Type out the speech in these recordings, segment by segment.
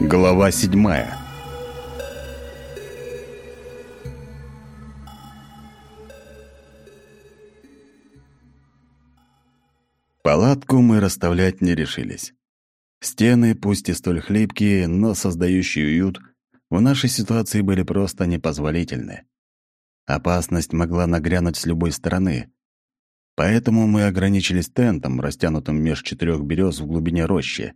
Глава седьмая Палатку мы расставлять не решились. Стены, пусть и столь хлипкие, но создающие уют, в нашей ситуации были просто непозволительны. Опасность могла нагрянуть с любой стороны. Поэтому мы ограничились тентом, растянутым меж четырех берез в глубине рощи.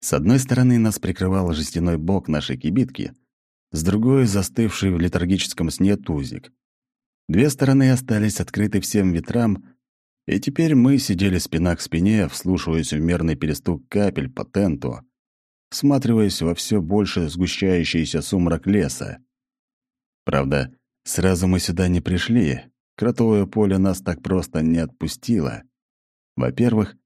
С одной стороны нас прикрывал жестяной бок нашей кибитки, с другой — застывший в летаргическом сне тузик. Две стороны остались открыты всем ветрам, и теперь мы сидели спина к спине, вслушиваясь в мерный перестук капель по тенту, всматриваясь во все больше сгущающийся сумрак леса. Правда, сразу мы сюда не пришли, кротовое поле нас так просто не отпустило. Во-первых,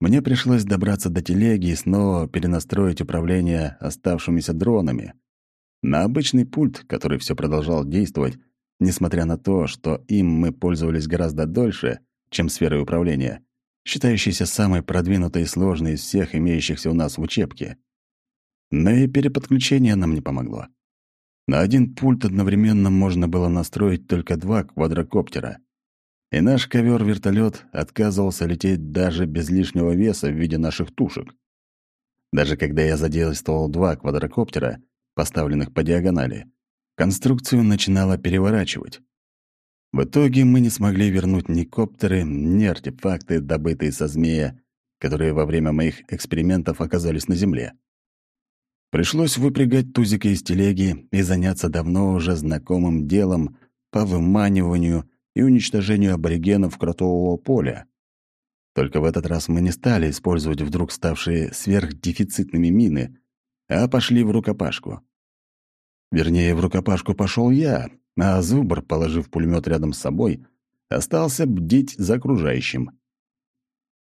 мне пришлось добраться до телеги и снова перенастроить управление оставшимися дронами. На обычный пульт, который все продолжал действовать, несмотря на то, что им мы пользовались гораздо дольше, чем сферой управления, считающейся самой продвинутой и сложной из всех имеющихся у нас в учебке. Но и переподключение нам не помогло. На один пульт одновременно можно было настроить только два квадрокоптера и наш ковер-вертолет отказывался лететь даже без лишнего веса в виде наших тушек. Даже когда я задействовал два квадрокоптера, поставленных по диагонали, конструкцию начинало переворачивать. В итоге мы не смогли вернуть ни коптеры, ни артефакты, добытые со змея, которые во время моих экспериментов оказались на Земле. Пришлось выпрягать тузика из телеги и заняться давно уже знакомым делом по выманиванию и уничтожению аборигенов кротового поля. Только в этот раз мы не стали использовать вдруг ставшие сверхдефицитными мины, а пошли в рукопашку. Вернее, в рукопашку пошел я, а Зубр, положив пулемет рядом с собой, остался бдить за окружающим.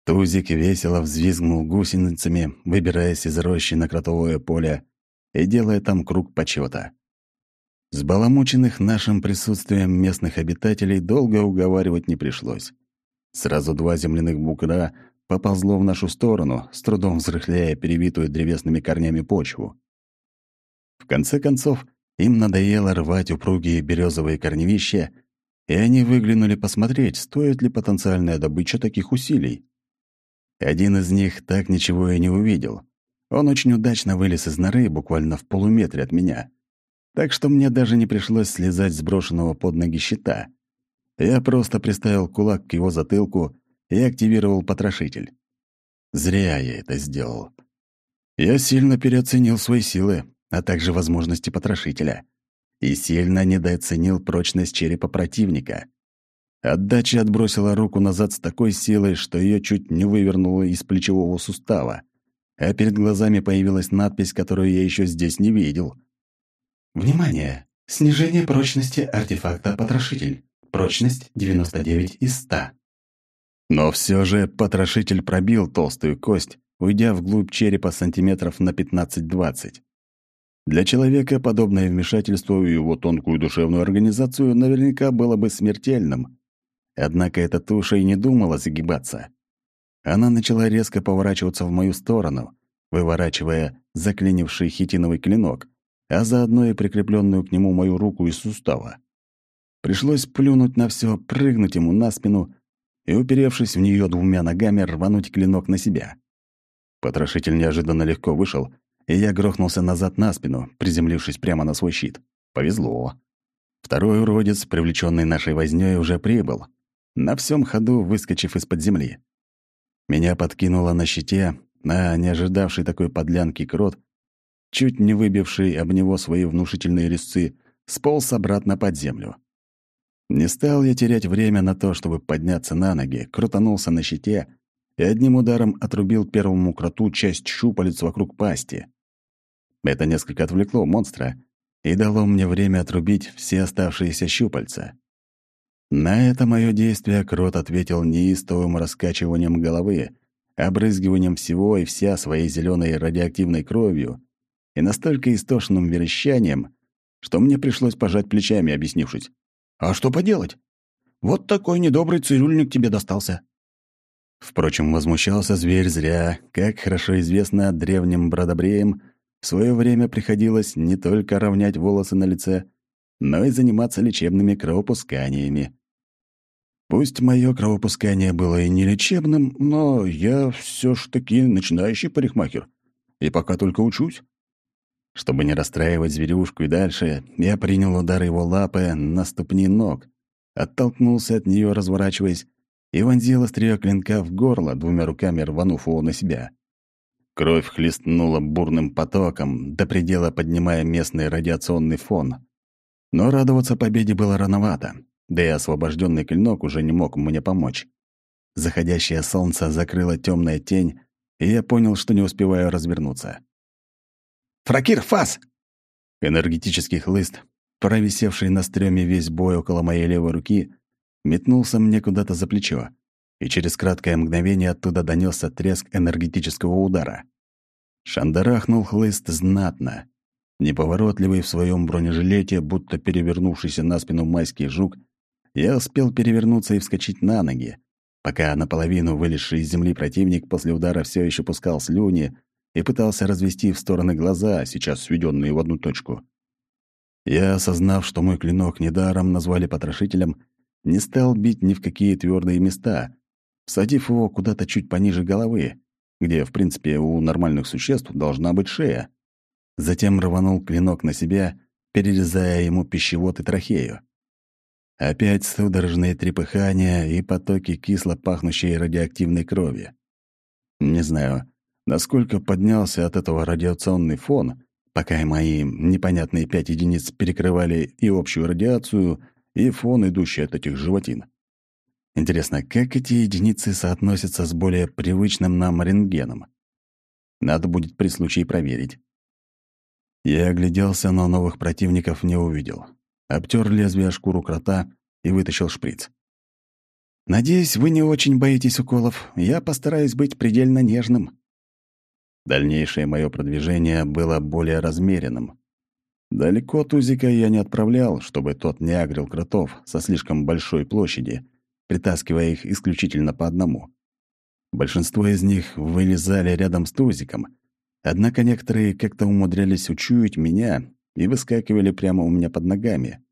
Тузик весело взвизгнул гусеницами, выбираясь из рощи на кротовое поле и делая там круг почета. Сбаламученных нашим присутствием местных обитателей долго уговаривать не пришлось. Сразу два земляных бугра поползло в нашу сторону, с трудом взрыхляя перевитую древесными корнями почву. В конце концов, им надоело рвать упругие березовые корневища, и они выглянули посмотреть, стоит ли потенциальная добыча таких усилий. Один из них так ничего и не увидел. Он очень удачно вылез из норы буквально в полуметре от меня — так что мне даже не пришлось слезать с брошенного под ноги щита. Я просто приставил кулак к его затылку и активировал потрошитель. Зря я это сделал. Я сильно переоценил свои силы, а также возможности потрошителя. И сильно недооценил прочность черепа противника. Отдача отбросила руку назад с такой силой, что ее чуть не вывернуло из плечевого сустава. А перед глазами появилась надпись, которую я еще здесь не видел — Внимание! Снижение прочности артефакта «Потрошитель». Прочность 99 из 100. Но все же потрошитель пробил толстую кость, уйдя вглубь черепа сантиметров на 15-20. Для человека подобное вмешательство в его тонкую душевную организацию наверняка было бы смертельным. Однако эта туша и не думала загибаться. Она начала резко поворачиваться в мою сторону, выворачивая заклинивший хитиновый клинок, а заодно и прикрепленную к нему мою руку из сустава. Пришлось плюнуть на все, прыгнуть ему на спину и, уперевшись в нее двумя ногами, рвануть клинок на себя. Потрошитель неожиданно легко вышел, и я грохнулся назад на спину, приземлившись прямо на свой щит. Повезло. Второй уродец, привлеченный нашей вознёй, уже прибыл, на всем ходу выскочив из-под земли. Меня подкинуло на щите, а не ожидавший такой подлянки крот чуть не выбивший об него свои внушительные резцы, сполз обратно под землю. Не стал я терять время на то, чтобы подняться на ноги, крутанулся на щите и одним ударом отрубил первому кроту часть щупалец вокруг пасти. Это несколько отвлекло монстра и дало мне время отрубить все оставшиеся щупальца. На это мое действие крот ответил неистовым раскачиванием головы, обрызгиванием всего и вся своей зеленой радиоактивной кровью и настолько истошным верещанием, что мне пришлось пожать плечами, объяснившись. «А что поделать? Вот такой недобрый цирюльник тебе достался». Впрочем, возмущался зверь зря. Как хорошо известно древним бродобреям, в свое время приходилось не только равнять волосы на лице, но и заниматься лечебными кровопусканиями. Пусть мое кровопускание было и не лечебным, но я все ж таки начинающий парикмахер. И пока только учусь. Чтобы не расстраивать зверюшку и дальше, я принял удар его лапы на ступни ног, оттолкнулся от нее, разворачиваясь, и вонзил острие клинка в горло, двумя руками рванув его на себя. Кровь хлестнула бурным потоком, до предела поднимая местный радиационный фон. Но радоваться победе было рановато, да и освобожденный клинок уже не мог мне помочь. Заходящее солнце закрыло темная тень, и я понял, что не успеваю развернуться. «Фракир, фас!» Энергетический хлыст, провисевший на стреме весь бой около моей левой руки, метнулся мне куда-то за плечо, и через краткое мгновение оттуда донесся треск энергетического удара. Шандарахнул хлыст знатно. Неповоротливый в своем бронежилете, будто перевернувшийся на спину майский жук, я успел перевернуться и вскочить на ноги, пока наполовину вылезший из земли противник после удара все еще пускал слюни и пытался развести в стороны глаза, сейчас сведенные в одну точку. Я, осознав, что мой клинок недаром назвали потрошителем, не стал бить ни в какие твердые места, всадив его куда-то чуть пониже головы, где, в принципе, у нормальных существ должна быть шея. Затем рванул клинок на себя, перерезая ему пищевод и трахею. Опять судорожные трепыхания и потоки кисло пахнущей радиоактивной крови. Не знаю, насколько поднялся от этого радиационный фон, пока мои непонятные пять единиц перекрывали и общую радиацию, и фон, идущий от этих животин. Интересно, как эти единицы соотносятся с более привычным нам рентгеном? Надо будет при случае проверить. Я огляделся, но новых противников не увидел. Обтер лезвие шкуру крота и вытащил шприц. «Надеюсь, вы не очень боитесь уколов. Я постараюсь быть предельно нежным». Дальнейшее мое продвижение было более размеренным. Далеко Тузика я не отправлял, чтобы тот не агрил кротов со слишком большой площади, притаскивая их исключительно по одному. Большинство из них вылезали рядом с Тузиком, однако некоторые как-то умудрялись учуять меня и выскакивали прямо у меня под ногами.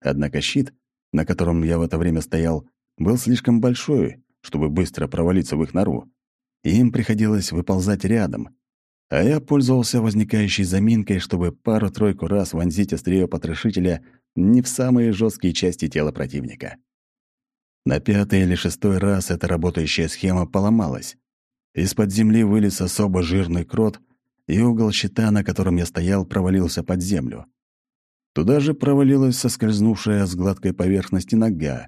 Однако щит, на котором я в это время стоял, был слишком большой, чтобы быстро провалиться в их нору, им приходилось выползать рядом, а я пользовался возникающей заминкой, чтобы пару-тройку раз вонзить острие потрошителя не в самые жесткие части тела противника. На пятый или шестой раз эта работающая схема поломалась. Из-под земли вылез особо жирный крот, и угол щита, на котором я стоял, провалился под землю. Туда же провалилась соскользнувшая с гладкой поверхности нога,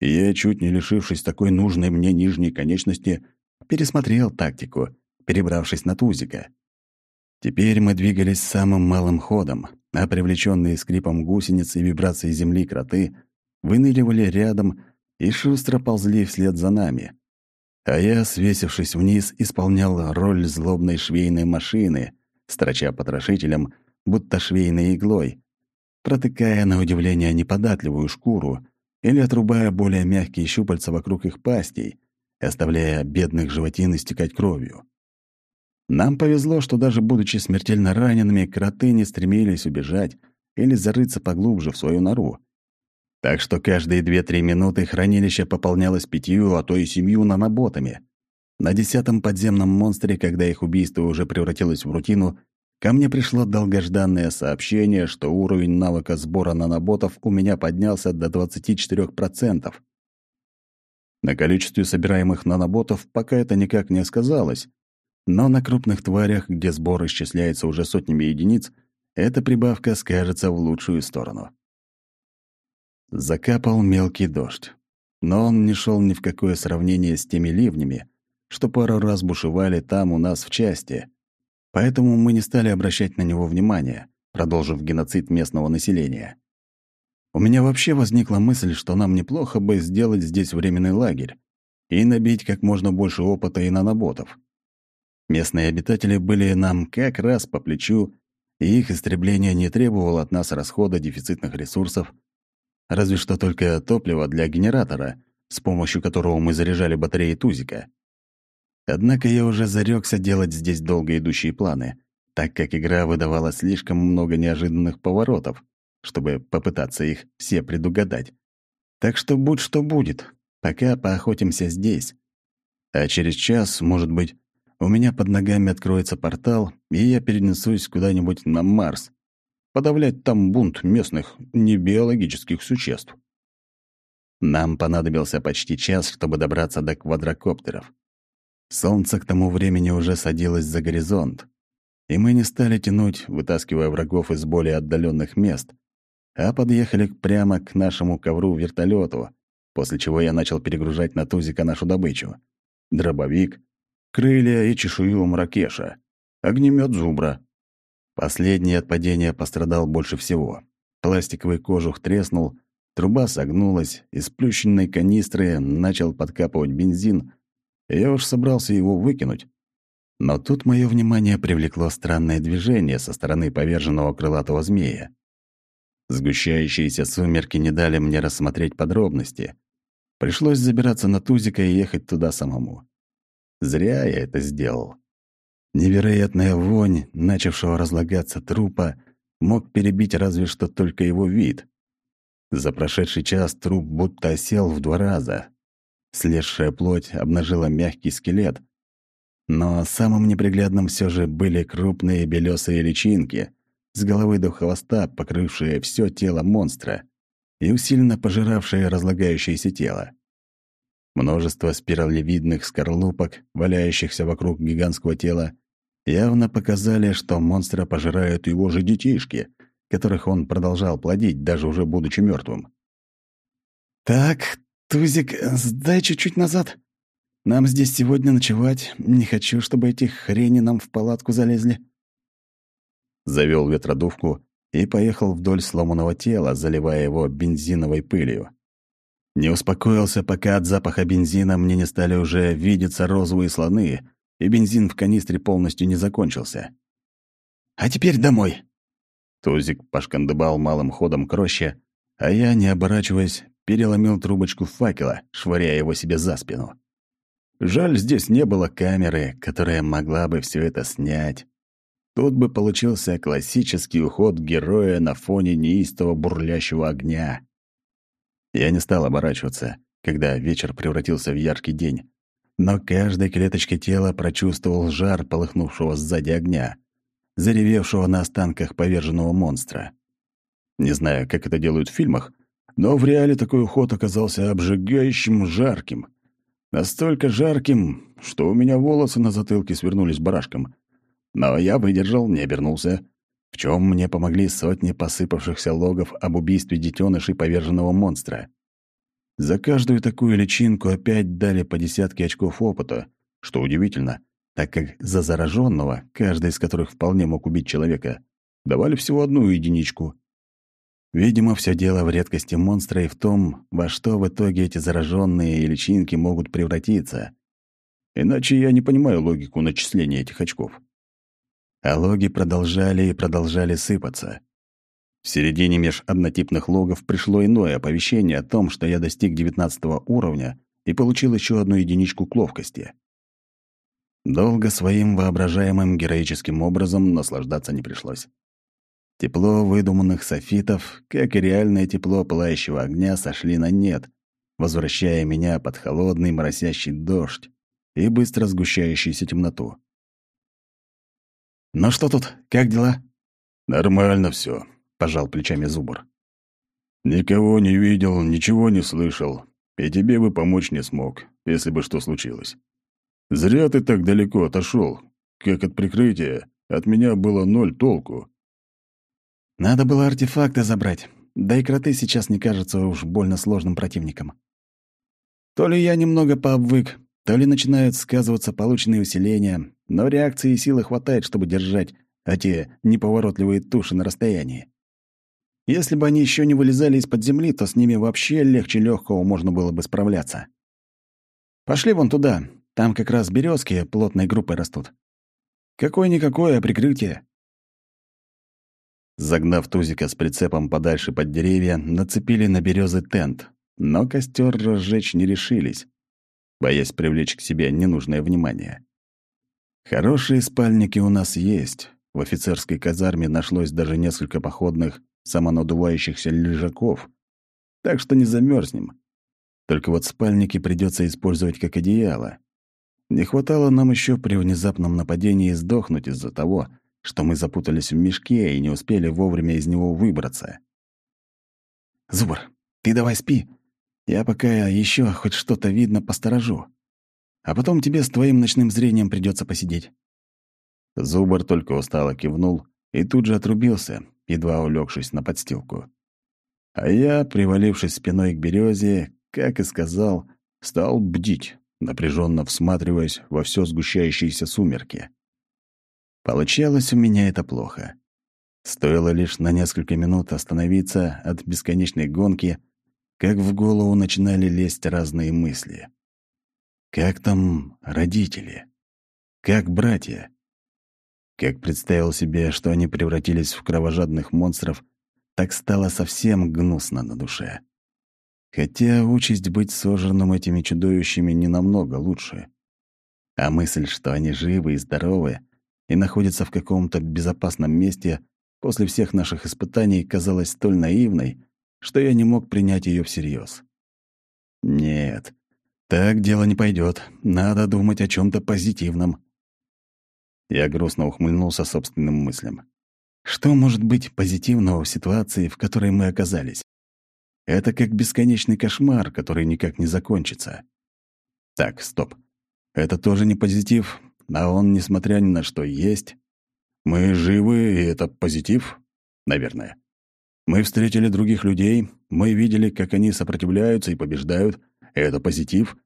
и я, чуть не лишившись такой нужной мне нижней конечности, пересмотрел тактику — перебравшись на тузика. Теперь мы двигались самым малым ходом, а привлеченные скрипом гусениц и вибрацией земли кроты выныривали рядом и шустро ползли вслед за нами. А я, свесившись вниз, исполнял роль злобной швейной машины, строча потрошителем, будто швейной иглой, протыкая на удивление неподатливую шкуру или отрубая более мягкие щупальца вокруг их пастей, оставляя бедных животин истекать кровью. Нам повезло, что даже будучи смертельно ранеными, кроты не стремились убежать или зарыться поглубже в свою нору. Так что каждые две-три минуты хранилище пополнялось пятью, а то и семью наноботами. На десятом подземном монстре, когда их убийство уже превратилось в рутину, ко мне пришло долгожданное сообщение, что уровень навыка сбора наноботов у меня поднялся до 24%. На количестве собираемых наноботов пока это никак не сказалось, но на крупных тварях, где сбор исчисляется уже сотнями единиц, эта прибавка скажется в лучшую сторону. Закапал мелкий дождь. Но он не шел ни в какое сравнение с теми ливнями, что пару раз бушевали там у нас в части. Поэтому мы не стали обращать на него внимания, продолжив геноцид местного населения. У меня вообще возникла мысль, что нам неплохо бы сделать здесь временный лагерь и набить как можно больше опыта и наноботов. Местные обитатели были нам как раз по плечу, и их истребление не требовало от нас расхода дефицитных ресурсов, разве что только топливо для генератора, с помощью которого мы заряжали батареи Тузика. Однако я уже зарекся делать здесь долго идущие планы, так как игра выдавала слишком много неожиданных поворотов, чтобы попытаться их все предугадать. Так что будь что будет, пока поохотимся здесь. А через час, может быть, у меня под ногами откроется портал, и я перенесусь куда-нибудь на Марс, подавлять там бунт местных небиологических существ. Нам понадобился почти час, чтобы добраться до квадрокоптеров. Солнце к тому времени уже садилось за горизонт, и мы не стали тянуть, вытаскивая врагов из более отдаленных мест, а подъехали прямо к нашему ковру вертолету, после чего я начал перегружать на тузика нашу добычу. Дробовик, крылья и чешую мракеша, огнемет зубра. Последний от падения пострадал больше всего. Пластиковый кожух треснул, труба согнулась, из плющенной канистры начал подкапывать бензин, я уж собрался его выкинуть, но тут мое внимание привлекло странное движение со стороны поверженного крылатого змея. Сгущающиеся сумерки не дали мне рассмотреть подробности. Пришлось забираться на тузика и ехать туда самому. Зря я это сделал. Невероятная вонь, начавшего разлагаться трупа, мог перебить разве что только его вид. За прошедший час труп будто осел в два раза. Слезшая плоть обнажила мягкий скелет, но самым неприглядным все же были крупные белесые личинки, с головы до хвоста покрывшие все тело монстра и усиленно пожиравшие разлагающееся тело. Множество спиралевидных скорлупок, валяющихся вокруг гигантского тела, явно показали, что монстра пожирают его же детишки, которых он продолжал плодить, даже уже будучи мертвым. «Так, Тузик, сдай чуть-чуть назад», нам здесь сегодня ночевать. Не хочу, чтобы эти хрени нам в палатку залезли». Завел ветродувку и поехал вдоль сломанного тела, заливая его бензиновой пылью. Не успокоился, пока от запаха бензина мне не стали уже видеться розовые слоны, и бензин в канистре полностью не закончился. «А теперь домой!» Тузик пошкандыбал малым ходом к роще, а я, не оборачиваясь, переломил трубочку факела, швыряя его себе за спину. Жаль, здесь не было камеры, которая могла бы все это снять. Тут бы получился классический уход героя на фоне неистого бурлящего огня. Я не стал оборачиваться, когда вечер превратился в яркий день, но каждой клеточкой тела прочувствовал жар полыхнувшего сзади огня, заревевшего на останках поверженного монстра. Не знаю, как это делают в фильмах, но в реале такой уход оказался обжигающим жарким — Настолько жарким, что у меня волосы на затылке свернулись барашком. Но я выдержал, не обернулся, в чем мне помогли сотни посыпавшихся логов об убийстве детенышей поверженного монстра. За каждую такую личинку опять дали по десятке очков опыта, что удивительно, так как за зараженного, каждый из которых вполне мог убить человека, давали всего одну единичку. Видимо, все дело в редкости монстра и в том, во что в итоге эти зараженные личинки могут превратиться. Иначе я не понимаю логику начисления этих очков. А логи продолжали и продолжали сыпаться. В середине меж однотипных логов пришло иное оповещение о том, что я достиг 19 уровня и получил еще одну единичку к ловкости. Долго своим воображаемым героическим образом наслаждаться не пришлось. Тепло выдуманных софитов, как и реальное тепло пылающего огня, сошли на нет, возвращая меня под холодный моросящий дождь и быстро сгущающуюся темноту. «Ну что тут, как дела?» «Нормально все, пожал плечами Зубр. «Никого не видел, ничего не слышал, и тебе бы помочь не смог, если бы что случилось. Зря ты так далеко отошел, как от прикрытия, от меня было ноль толку». Надо было артефакты забрать. Да и кроты сейчас не кажутся уж больно сложным противником. То ли я немного пообвык, то ли начинают сказываться полученные усиления, но реакции и силы хватает, чтобы держать эти неповоротливые туши на расстоянии. Если бы они еще не вылезали из-под земли, то с ними вообще легче легкого можно было бы справляться. Пошли вон туда, там как раз березки плотной группой растут. Какое-никакое прикрытие. Загнав Тузика с прицепом подальше под деревья, нацепили на березы тент, но костер разжечь не решились, боясь привлечь к себе ненужное внимание. Хорошие спальники у нас есть, В офицерской казарме нашлось даже несколько походных самонадувающихся лежаков, так что не замерзнем. Только вот спальники придется использовать как одеяло. Не хватало нам еще при внезапном нападении сдохнуть из-за того, что мы запутались в мешке и не успели вовремя из него выбраться. «Зубр, ты давай спи. Я пока еще хоть что-то видно посторожу. А потом тебе с твоим ночным зрением придется посидеть». Зубр только устало кивнул и тут же отрубился, едва улегшись на подстилку. А я, привалившись спиной к березе, как и сказал, стал бдить, напряженно всматриваясь во все сгущающиеся сумерки. Получалось у меня это плохо. Стоило лишь на несколько минут остановиться от бесконечной гонки, как в голову начинали лезть разные мысли. Как там родители? Как братья? Как представил себе, что они превратились в кровожадных монстров, так стало совсем гнусно на душе. Хотя участь быть сожранным этими чудовищами не намного лучше. А мысль, что они живы и здоровы и находятся в каком-то безопасном месте после всех наших испытаний, казалась столь наивной, что я не мог принять ее всерьез. Нет, так дело не пойдет. Надо думать о чем то позитивном. Я грустно ухмыльнулся собственным мыслям. Что может быть позитивного в ситуации, в которой мы оказались? Это как бесконечный кошмар, который никак не закончится. Так, стоп. Это тоже не позитив, а он, несмотря ни на что, есть. Мы живы, и это позитив? Наверное. Мы встретили других людей, мы видели, как они сопротивляются и побеждают. Это позитив.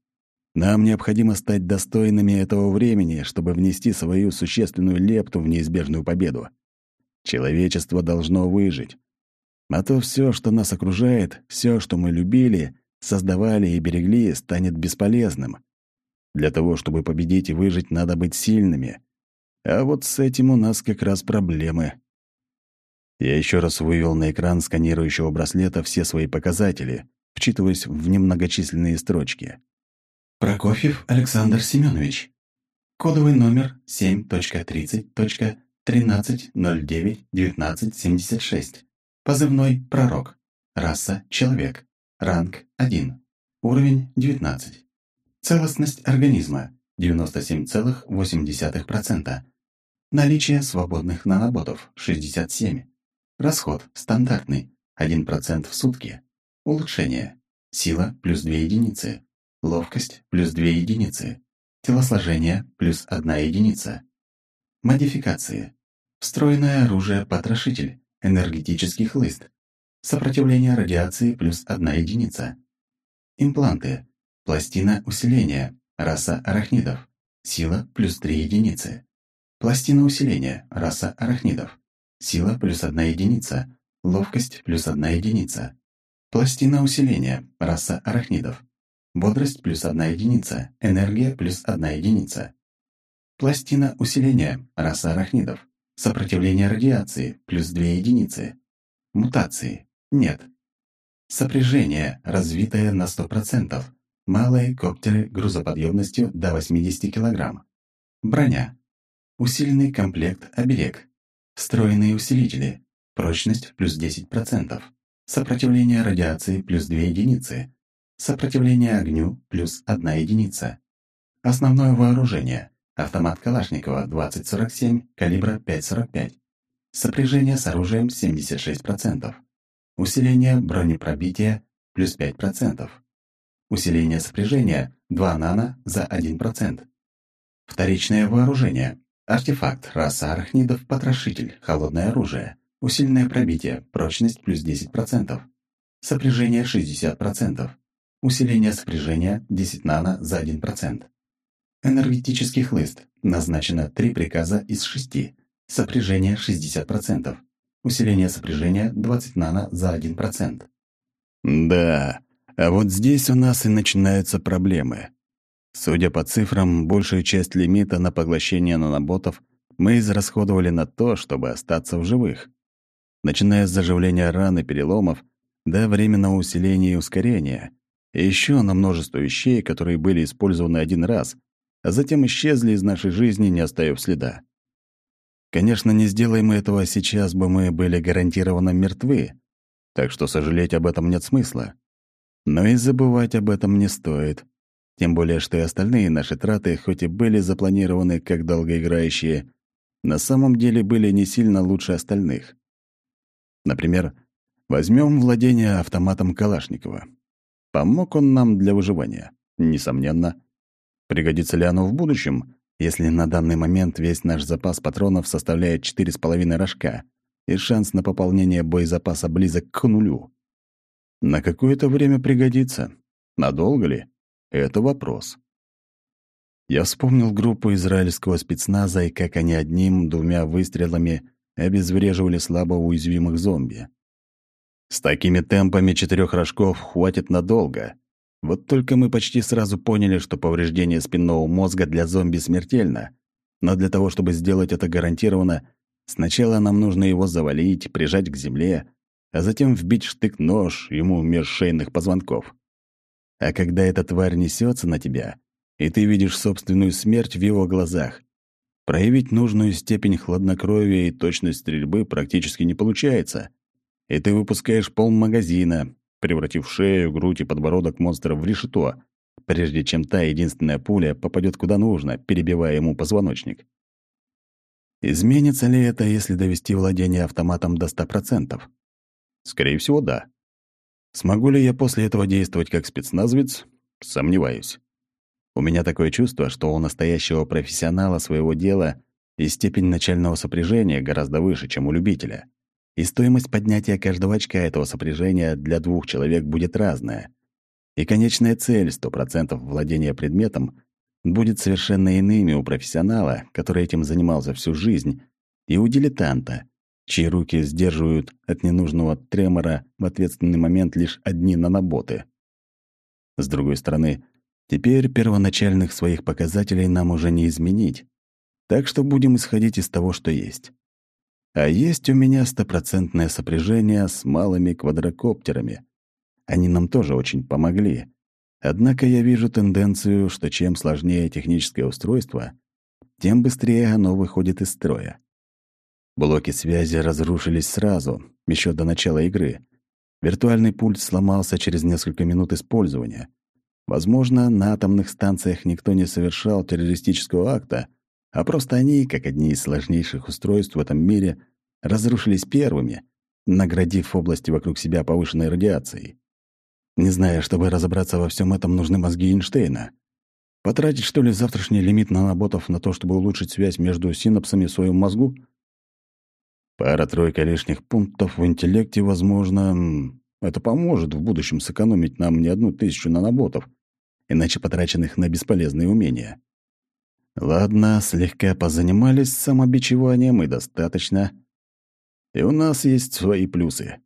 Нам необходимо стать достойными этого времени, чтобы внести свою существенную лепту в неизбежную победу. Человечество должно выжить. А то все, что нас окружает, все, что мы любили, создавали и берегли, станет бесполезным. Для того, чтобы победить и выжить, надо быть сильными. А вот с этим у нас как раз проблемы. Я еще раз вывел на экран сканирующего браслета все свои показатели, вчитываясь в немногочисленные строчки. Прокофьев Александр Семенович. Кодовый номер 7.30.13091976. Позывной «Пророк». Раса «Человек». Ранг 1. Уровень 19. Целостность организма 97,8%. Наличие свободных наноботов 67. Расход стандартный 1% в сутки. Улучшение. Сила плюс 2 единицы. Ловкость плюс 2 единицы. Телосложение плюс 1 единица. Модификации. Встроенное оружие-потрошитель Энергетический хлыст. Сопротивление радиации плюс одна единица. Импланты. Пластина усиления. Раса арахнидов. Сила плюс три единицы. Пластина усиления. Раса арахнидов. Сила плюс одна единица. Ловкость плюс одна единица. Пластина усиления. Раса арахнидов. Бодрость плюс одна единица. Энергия плюс одна единица. Пластина усиления. Раса арахнидов. Сопротивление радиации – плюс 2 единицы. Мутации – нет. Сопряжение, развитое на 100%. Малые коптеры грузоподъемностью до 80 кг. Броня. Усиленный комплект оберег. Встроенные усилители. Прочность плюс 10%. Сопротивление радиации плюс 2 единицы. Сопротивление огню плюс 1 единица. Основное вооружение. Автомат Калашникова 2047, калибра 5,45. Сопряжение с оружием 76%. Усиление бронепробития плюс 5%. Усиление сопряжения 2 нано за 1%. Вторичное вооружение. Артефакт, раса арахнидов, потрошитель, холодное оружие. Усиленное пробитие, прочность плюс 10%. Сопряжение 60%. Усиление сопряжения 10 нано за 1%. Энергетический хлыст. Назначено три приказа из шести. Сопряжение 60%. Усиление сопряжения 20 нано за 1%. Да, а вот здесь у нас и начинаются проблемы. Судя по цифрам, большую часть лимита на поглощение наноботов мы израсходовали на то, чтобы остаться в живых. Начиная с заживления ран и переломов до временного усиления и ускорения, и еще на множество вещей, которые были использованы один раз — а затем исчезли из нашей жизни, не оставив следа. Конечно, не сделаем мы этого сейчас бы мы были гарантированно мертвы, так что сожалеть об этом нет смысла. Но и забывать об этом не стоит. Тем более, что и остальные наши траты, хоть и были запланированы как долгоиграющие, на самом деле были не сильно лучше остальных. Например, возьмем владение автоматом Калашникова. Помог он нам для выживания? Несомненно. Пригодится ли оно в будущем, если на данный момент весь наш запас патронов составляет 4,5 рожка, и шанс на пополнение боезапаса близок к нулю? На какое-то время пригодится. Надолго ли? Это вопрос. Я вспомнил группу израильского спецназа и как они одним-двумя выстрелами обезвреживали слабо уязвимых зомби. С такими темпами четырех рожков хватит надолго. Вот только мы почти сразу поняли, что повреждение спинного мозга для зомби смертельно. Но для того, чтобы сделать это гарантированно, сначала нам нужно его завалить, прижать к земле, а затем вбить штык-нож ему меж шейных позвонков. А когда эта тварь несется на тебя, и ты видишь собственную смерть в его глазах, проявить нужную степень хладнокровия и точность стрельбы практически не получается. И ты выпускаешь пол магазина, превратив шею, грудь и подбородок монстра в решето, прежде чем та единственная пуля попадет куда нужно, перебивая ему позвоночник. Изменится ли это, если довести владение автоматом до 100%? Скорее всего, да. Смогу ли я после этого действовать как спецназовец? Сомневаюсь. У меня такое чувство, что у настоящего профессионала своего дела и степень начального сопряжения гораздо выше, чем у любителя. И стоимость поднятия каждого очка этого сопряжения для двух человек будет разная. И конечная цель 100% владения предметом будет совершенно иными у профессионала, который этим занимался всю жизнь, и у дилетанта, чьи руки сдерживают от ненужного тремора в ответственный момент лишь одни наноботы. С другой стороны, теперь первоначальных своих показателей нам уже не изменить, так что будем исходить из того, что есть. А есть у меня стопроцентное сопряжение с малыми квадрокоптерами. Они нам тоже очень помогли. Однако я вижу тенденцию, что чем сложнее техническое устройство, тем быстрее оно выходит из строя. Блоки связи разрушились сразу, еще до начала игры. Виртуальный пульт сломался через несколько минут использования. Возможно, на атомных станциях никто не совершал террористического акта, а просто они, как одни из сложнейших устройств в этом мире, разрушились первыми, наградив области вокруг себя повышенной радиацией. Не зная, чтобы разобраться во всем этом, нужны мозги Эйнштейна. Потратить, что ли, завтрашний лимит наноботов на то, чтобы улучшить связь между синапсами в своем мозгу — Пара-тройка лишних пунктов в интеллекте, возможно, это поможет в будущем сэкономить нам не одну тысячу наноботов, иначе потраченных на бесполезные умения. Ладно, слегка позанимались самобичеванием и достаточно. И у нас есть свои плюсы.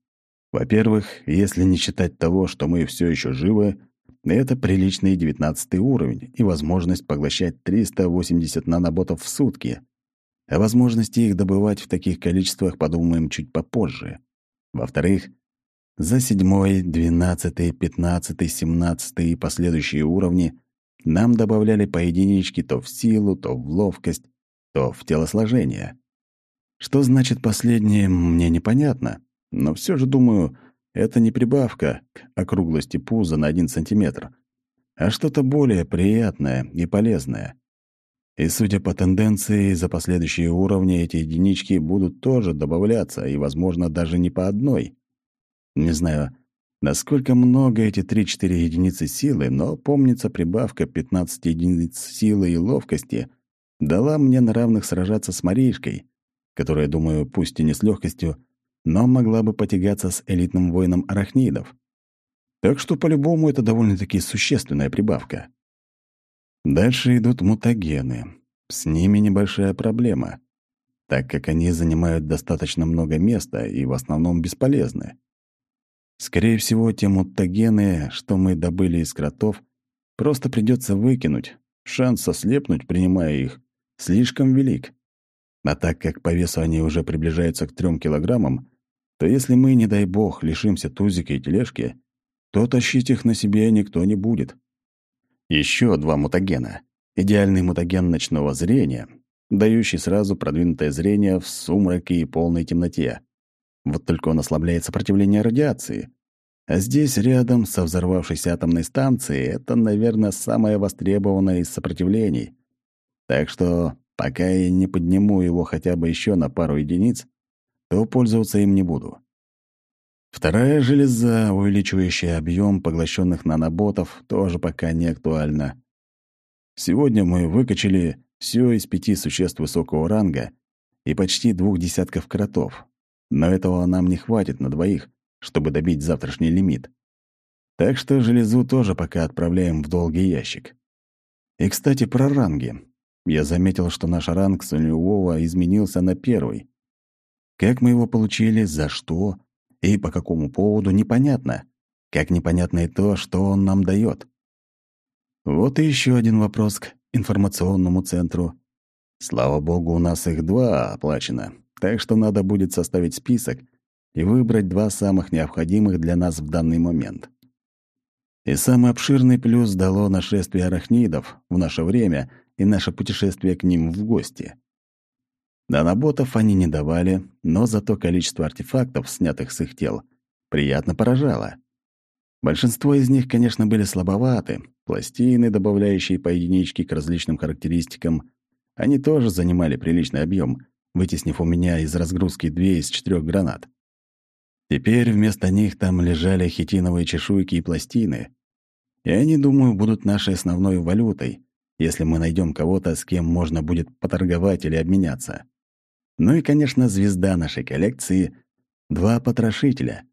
Во-первых, если не считать того, что мы все еще живы, это приличный девятнадцатый уровень и возможность поглощать 380 наноботов в сутки — о возможности их добывать в таких количествах подумаем чуть попозже. Во-вторых, за седьмой, двенадцатый, пятнадцатый, семнадцатый и последующие уровни нам добавляли по единичке то в силу, то в ловкость, то в телосложение. Что значит последнее, мне непонятно, но все же думаю, это не прибавка к округлости пуза на один сантиметр, а что-то более приятное и полезное. И судя по тенденции, за последующие уровни эти единички будут тоже добавляться, и, возможно, даже не по одной. Не знаю, насколько много эти 3-4 единицы силы, но, помнится, прибавка 15 единиц силы и ловкости дала мне на равных сражаться с Маришкой, которая, думаю, пусть и не с легкостью, но могла бы потягаться с элитным воином арахнидов. Так что, по-любому, это довольно-таки существенная прибавка. Дальше идут мутагены. С ними небольшая проблема, так как они занимают достаточно много места и в основном бесполезны. Скорее всего, те мутагены, что мы добыли из кротов, просто придется выкинуть. Шанс ослепнуть, принимая их, слишком велик. А так как по весу они уже приближаются к трем килограммам, то если мы, не дай бог, лишимся тузика и тележки, то тащить их на себе никто не будет. Еще два мутагена. Идеальный мутаген ночного зрения, дающий сразу продвинутое зрение в сумраке и полной темноте. Вот только он ослабляет сопротивление радиации. А здесь, рядом со взорвавшейся атомной станцией, это, наверное, самое востребованное из сопротивлений. Так что, пока я не подниму его хотя бы еще на пару единиц, то пользоваться им не буду. Вторая железа, увеличивающая объем поглощенных наноботов, тоже пока не актуальна. Сегодня мы выкачали все из пяти существ высокого ранга и почти двух десятков кротов. Но этого нам не хватит на двоих, чтобы добить завтрашний лимит. Так что железу тоже пока отправляем в долгий ящик. И, кстати, про ранги. Я заметил, что наш ранг с нулевого изменился на первый. Как мы его получили, за что и по какому поводу, непонятно. Как непонятно и то, что он нам дает. Вот и еще один вопрос к информационному центру. Слава богу, у нас их два оплачено, так что надо будет составить список и выбрать два самых необходимых для нас в данный момент. И самый обширный плюс дало нашествие арахнидов в наше время и наше путешествие к ним в гости. Наноботов они не давали, но зато количество артефактов, снятых с их тел, приятно поражало. Большинство из них, конечно, были слабоваты. Пластины, добавляющие по единичке к различным характеристикам, они тоже занимали приличный объем, вытеснив у меня из разгрузки две из четырех гранат. Теперь вместо них там лежали хитиновые чешуйки и пластины. И они, думаю, будут нашей основной валютой, если мы найдем кого-то, с кем можно будет поторговать или обменяться. Ну и, конечно, звезда нашей коллекции — два потрошителя,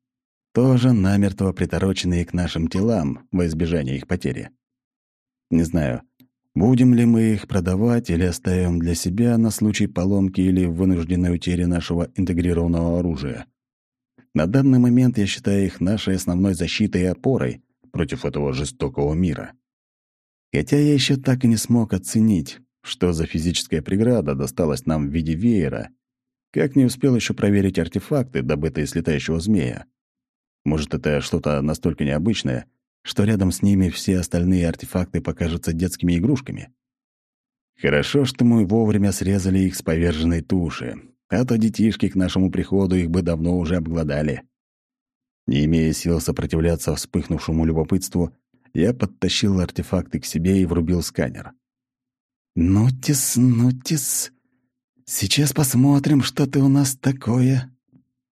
тоже намертво притороченные к нашим телам во избежание их потери. Не знаю, будем ли мы их продавать или оставим для себя на случай поломки или вынужденной утери нашего интегрированного оружия. На данный момент я считаю их нашей основной защитой и опорой против этого жестокого мира. Хотя я еще так и не смог оценить, что за физическая преграда досталась нам в виде веера? Как не успел еще проверить артефакты, добытые с летающего змея? Может, это что-то настолько необычное, что рядом с ними все остальные артефакты покажутся детскими игрушками? Хорошо, что мы вовремя срезали их с поверженной туши, а то детишки к нашему приходу их бы давно уже обглодали. Не имея сил сопротивляться вспыхнувшему любопытству, я подтащил артефакты к себе и врубил сканер. «Нотис, Нотис, сейчас посмотрим, что ты у нас такое»,